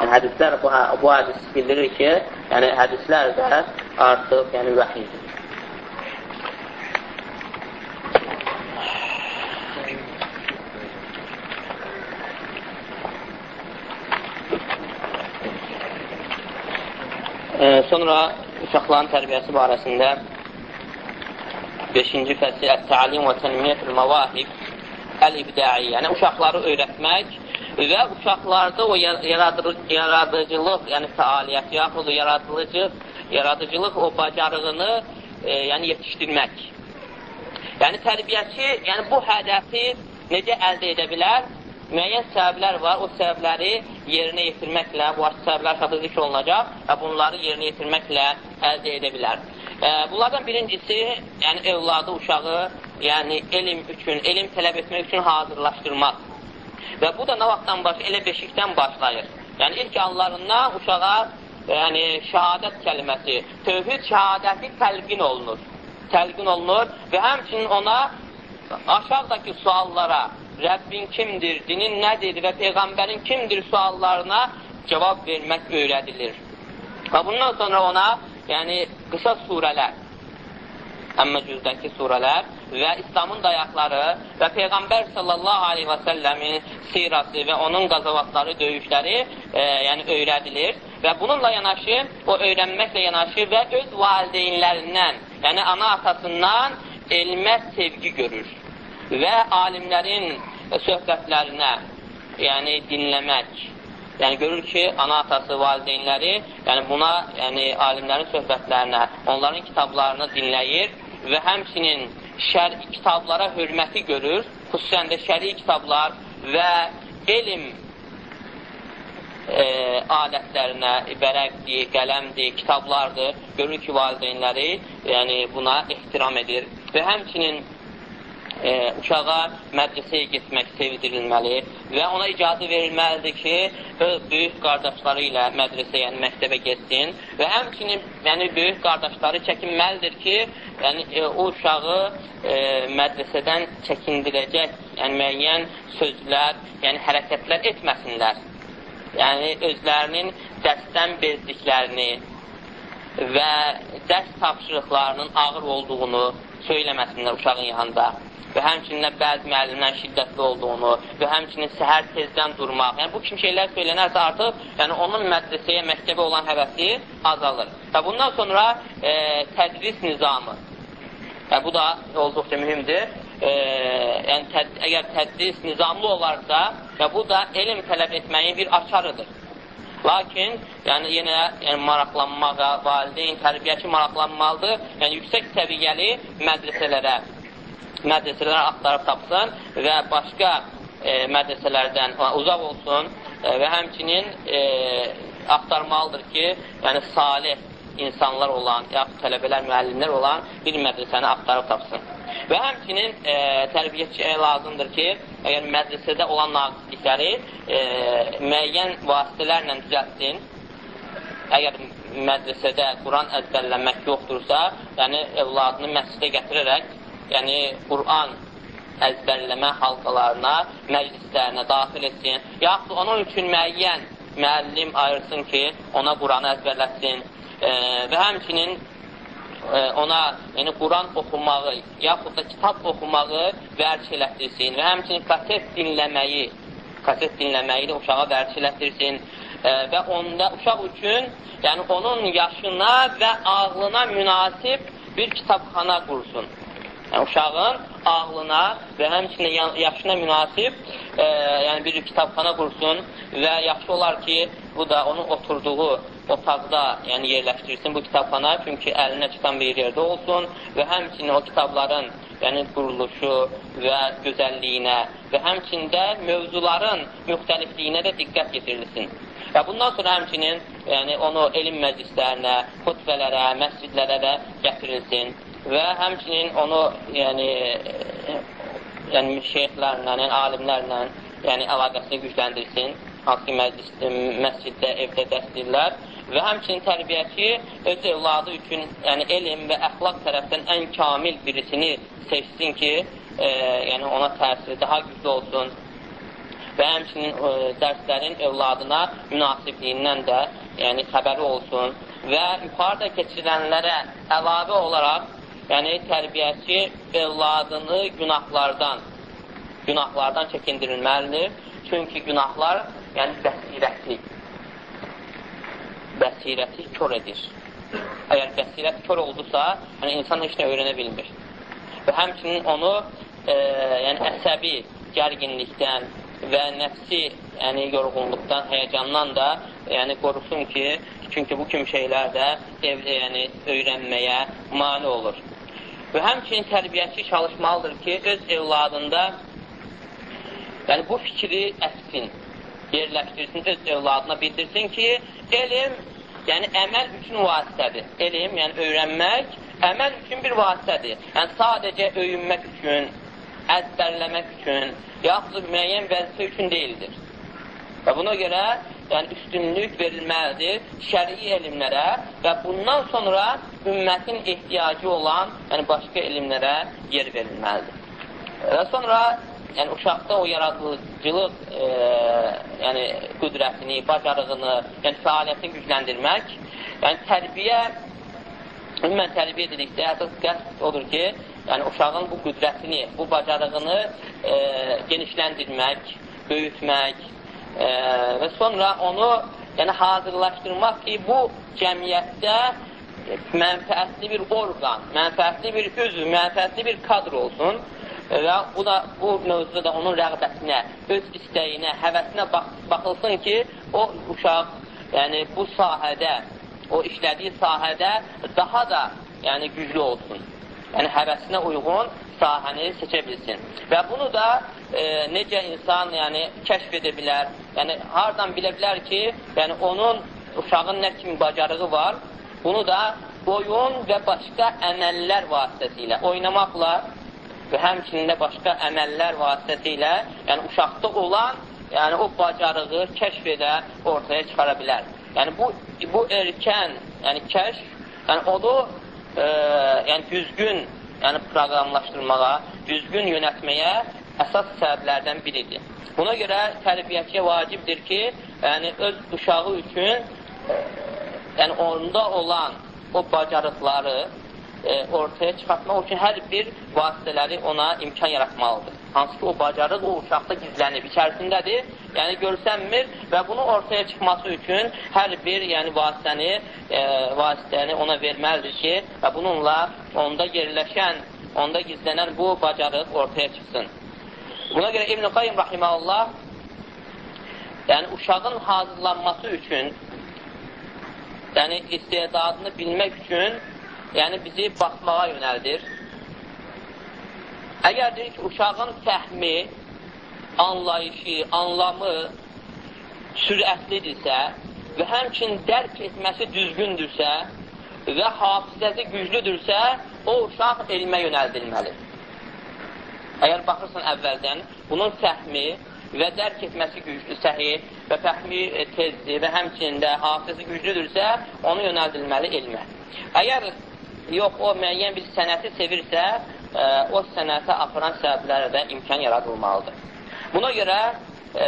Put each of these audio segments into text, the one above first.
Yəni, hədislər bu, bu hədis bildirir ki, yəni hədislər də artıq yəni vəhidir. E, sonra uşaqların tərbiyəsi barəsində 5-ci fəsil Ət-təlim və tənmiyyətül məvahib Əl-ibdai, yəni uşaqları öyrətmək və uşaqlarda o yaradıcılıq, yəni fəaliyyət, yaxud yaradıcı, yaradıcılıq o bacarığını e, yəni yetişdirmək. Yəni tərbiyəçi yəni bu hədəfi necə əldə edə bilər? Müəyyən səbəblər var, o səbəbləri yerinə yetirməklə, bu səbəblər şəxsi zikr olunacaq və bunları yerinə yetirməklə əldə edə bilər. E, bunlardan birincisi, yəni evladı, uşağı, yəni elm üçün, elm tələb etmək üçün hazırlaşdırmaq. Və bu da nə vaxtdan baş, elə beşikdən başlayır. Yəni ilk anlarından uşağa yəni şəhadət kəlməsi, tövhid şəhadəti təlqin olunur. Təlqin olunur və həmçinin ona aşağıdakı suallara Rəbbin kimdir, dinin nədir və Peyğəmbərin kimdir suallarına cavab vermək öyrədilir. Və bundan sonra ona yəni qısa surələr, həmmə cüzdəki surələr və İslamın dayaqları və Peyğəmbər sallallahu aleyhi və səlləmin sirası və onun qazavatları, döyüşləri e, yəni öyrədilir və bununla yanaşı, o öyrənməklə yanaşı və öz valideynlərindən, yəni ana atasından elmə sevgi görür və alimlərin söhbətlərinə, yəni dinləmək, yəni görür ki, ana atası, valideynləri, yəni buna, yəni alimlərin söhbətlərinə, onların kitablarını dinləyir və həmçinin şəri kitablara hörməti görür, xüsusən də şəri kitablar və elm e, alətlərinə, vərəqdir, qələmdir, kitablardır, görür ki, valideynləri yəni buna ehtiram edir. Və həmçinin e, uşağa mədrəsəyə getmək sevdirilməli və ona icazə verilməlidir ki, öz böyük qardaşları ilə mədrəsəyə, yəni məktəbə getsin və həmçinin yəni, böyük qardaşları çəkinməlidir ki, yəni, e, o uşağı e, mədrəsədən çəkindirəcək yəni, müəyyən sözlər, yəni hərəkətlər etməsinlər. Yəni, özlərinin dərsdən bezdiklərini və dərs tapşırıqlarının ağır olduğunu söyləməsinlər uşağın yanında və həmçinin bəzi müəllimlərin şiddətli olduğunu və həmçinin səhər tezdən durmaq. Yəni, bu kimi şeylər söylənərsə artıq yəni, onun mədrəsəyə, məktəbə olan həvəsi azalır. Və bundan sonra e, tədris nizamı. Yəni, bu da olduqca mühümdür. E, yəni, təd əgər tədris nizamlı olarsa, və bu da elm tələb etməyin bir açarıdır. Lakin, yəni yenə yəni, maraqlanmağa, valideyn, tərbiyəçi maraqlanmalıdır. Yəni, yüksək səviyyəli mədrəsələrə mədrəsələr axtarıb tapsın və başqa e, mədrəsələrdən uzaq olsun e, və həmçinin e, axtarmalıdır ki, yəni salih insanlar olan, yaxud tələbələr, müəllimlər olan bir mədrəsəni axtarıb tapsın. Və həmçinin e, tərbiyəçiyə lazımdır ki, əgər mədrəsədə olan naqislikləri e, müəyyən vasitələrlə düzəltsin, əgər mədrəsədə Quran əzbərlənmək yoxdursa, yəni evladını məscidə gətirərək yəni Quran əzbərləmə halqalarına, məclislərinə daxil etsin, yaxud onun üçün müəyyən müəllim ayırsın ki, ona Quranı əzbərləsin e, və həmçinin e, ona yəni Quran oxumağı, yaxud da kitab oxumağı vərç elətdirsin və həmçinin kaset dinləməyi, kaset dinləməyi də uşağa vərç elətdirsin. E, və onda uşaq üçün, yəni onun yaşına və ağlına münasib bir kitabxana qursun. Yəni, uşağın ağlına və həmçinin yaşına münasib e, yəni bir kitabxana qursun və yaxşı olar ki, bu da onun oturduğu otaqda yəni yerləşdirsin bu kitabxana, çünki əlinə çıxan bir yerdə olsun və həmçinin o kitabların yəni quruluşu və gözəlliyinə və həmçində mövzuların müxtəlifliyinə də diqqət yetirilsin. Və bundan sonra həmçinin yəni, onu elm məclislərinə, xutbələrə, məscidlərə də gətirilsin və həmçinin onu yəni, yəni şeyxlərlə, yəni alimlərlə yəni əlaqəsini gücləndirsin, hansı ki, məclis, məsciddə, evdə dəstəyirlər və həmçinin tərbiyəçi öz evladı üçün yəni elm və əxlaq tərəfdən ən kamil birisini seçsin ki, e, yəni ona təsiri daha güclü olsun. Və həmçinin e, dərslərin övladına münasibliyindən də yəni, xəbəri olsun. Və yuxarıda keçirilənlərə əlavə olaraq yəni tərbiyəçi övladını günahlardan günahlardan çəkindirilməlidir. Çünki günahlar yəni bəsirəti bəsirəti kör edir. Əgər bəsirət kör oldusa, yəni insan heç nə öyrənə bilmir. Və həmçinin onu e, yəni əsəbi gərginlikdən və nəfsi yəni yorğunluqdan, həyəcandan da yəni qorusun ki, çünki bu kimi şeylər də evdə yəni öyrənməyə mane olur. Və həmçinin tərbiyəçi çalışmalıdır ki, öz evladında yəni bu fikri əssin, yerləşdirsin, öz evladına bildirsin ki, elm yəni əməl üçün vasitədir. Elm, yəni öyrənmək əməl üçün bir vasitədir. Yəni sadəcə öyünmək üçün, əzbərləmək üçün, yaxud müəyyən vəzifə üçün deyildir. Və buna görə yəni üstünlük verilməlidir şərii elmlərə və bundan sonra ümmətin ehtiyacı olan yəni başqa elmlərə yer verilməlidir. Və sonra yəni uşaqda o yaradıcılıq e, yəni qüdrətini, bacarığını, yəni fəaliyyətini gücləndirmək, yəni tərbiyə ümumən tərbiyə dedikdə əsas qəsd odur ki, yəni uşağın bu qüdrətini, bu bacarığını e, genişləndirmək, böyütmək e, və sonra onu yəni hazırlaşdırmaq ki, bu cəmiyyətdə mənfəətli bir orqan, mənfəətli bir üzv, mənfəətli bir kadr olsun və bu da bu mövzuda da onun rəğbətinə, öz istəyinə, həvəsinə bax baxılsın ki, o uşaq yəni bu sahədə, o işlədiyi sahədə daha da yəni güclü olsun. Yəni həvəsinə uyğun sahəni seçə bilsin. Və bunu da e, necə insan yəni kəşf edə bilər? Yəni hardan bilə bilər ki, yəni onun uşağın nə kimi bacarığı var? Bunu da oyun və başqa əməllər vasitəsilə oynamaqla və həmçinin də başqa əməllər vasitəsilə, yəni uşaqda olan, yəni o bacarığı kəşf edə, ortaya çıxara bilər. Yəni bu, bu erkən, yəni kəşf, yəni onu e, yəni düzgün yəni proqramlaşdırmağa, düzgün yönətməyə əsas səbəblərdən biridir. Buna görə tərbiyəçiyə vacibdir ki, yəni öz uşağı üçün e, yəni onda olan o bacarıqları, e, ortaya çıxartmaq üçün hər bir vasitələri ona imkan yaratmalıdır. Hansı ki, o bacarıq o uşaqda gizlənib, içərisindədir, yəni görsənmir və bunu ortaya çıxması üçün hər bir yəni, vasitəni, e, vasitəni ona verməlidir ki, və bununla onda yerləşən, onda gizlənən bu bacarıq ortaya çıxsın. Buna görə İbn-i Qayyum Rahiməllah yəni uşağın hazırlanması üçün yəni istedadını bilmək üçün yəni bizi baxmağa yönəldir. Əgər deyir ki, uşağın fəhmi, anlayışı, anlamı sürətlidirsə və həmçin dərk etməsi düzgündürsə və hafizəsi güclüdürsə, o uşaq elmə yönəldilməlidir. Əgər baxırsan əvvəldən, bunun fəhmi və dərk etməsi güclü, səhi və fəhmi tezdir və həmçinin də hafizəsi güclüdürsə, onu yönəldilməli elmə. Əgər yox, o müəyyən bir sənəti sevirsə, ə, e, o sənətə aparan səbəblərə də imkan yaradılmalıdır. Buna görə e,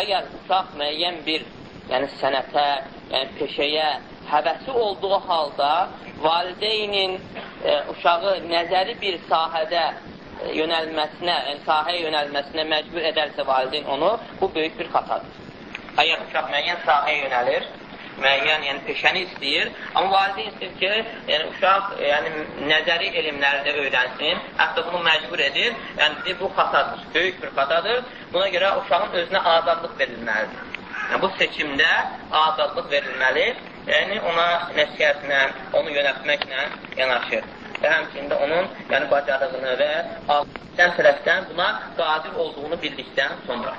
əgər uşaq müəyyən bir yəni sənətə, yəni peşəyə həvəsi olduğu halda valideynin e, uşağı nəzəri bir sahədə yönəlməsinə, yəni sahəyə yönəlməsinə məcbur edərsə valideyn onu, bu böyük bir xatadır. Əgər uşaq müəyyən sahəyə yönəlir, müəyyən, yəni peşəni istəyir. Amma valideyn istəyir ki, yəni uşaq yəni nəzəri elmləri də öyrənsin. Hətta bunu məcbur edir. Yəni bu xatadır, böyük bir xatadır. Buna görə uşağın özünə azadlıq verilməlidir. Yəni, bu seçimdə azadlıq verilməli. Yəni ona nəsihətlə, onu yönətməklə yanaşır. Və həmçində onun yəni bacarığını və sən tərəfdən buna qadir olduğunu bildikdən sonra.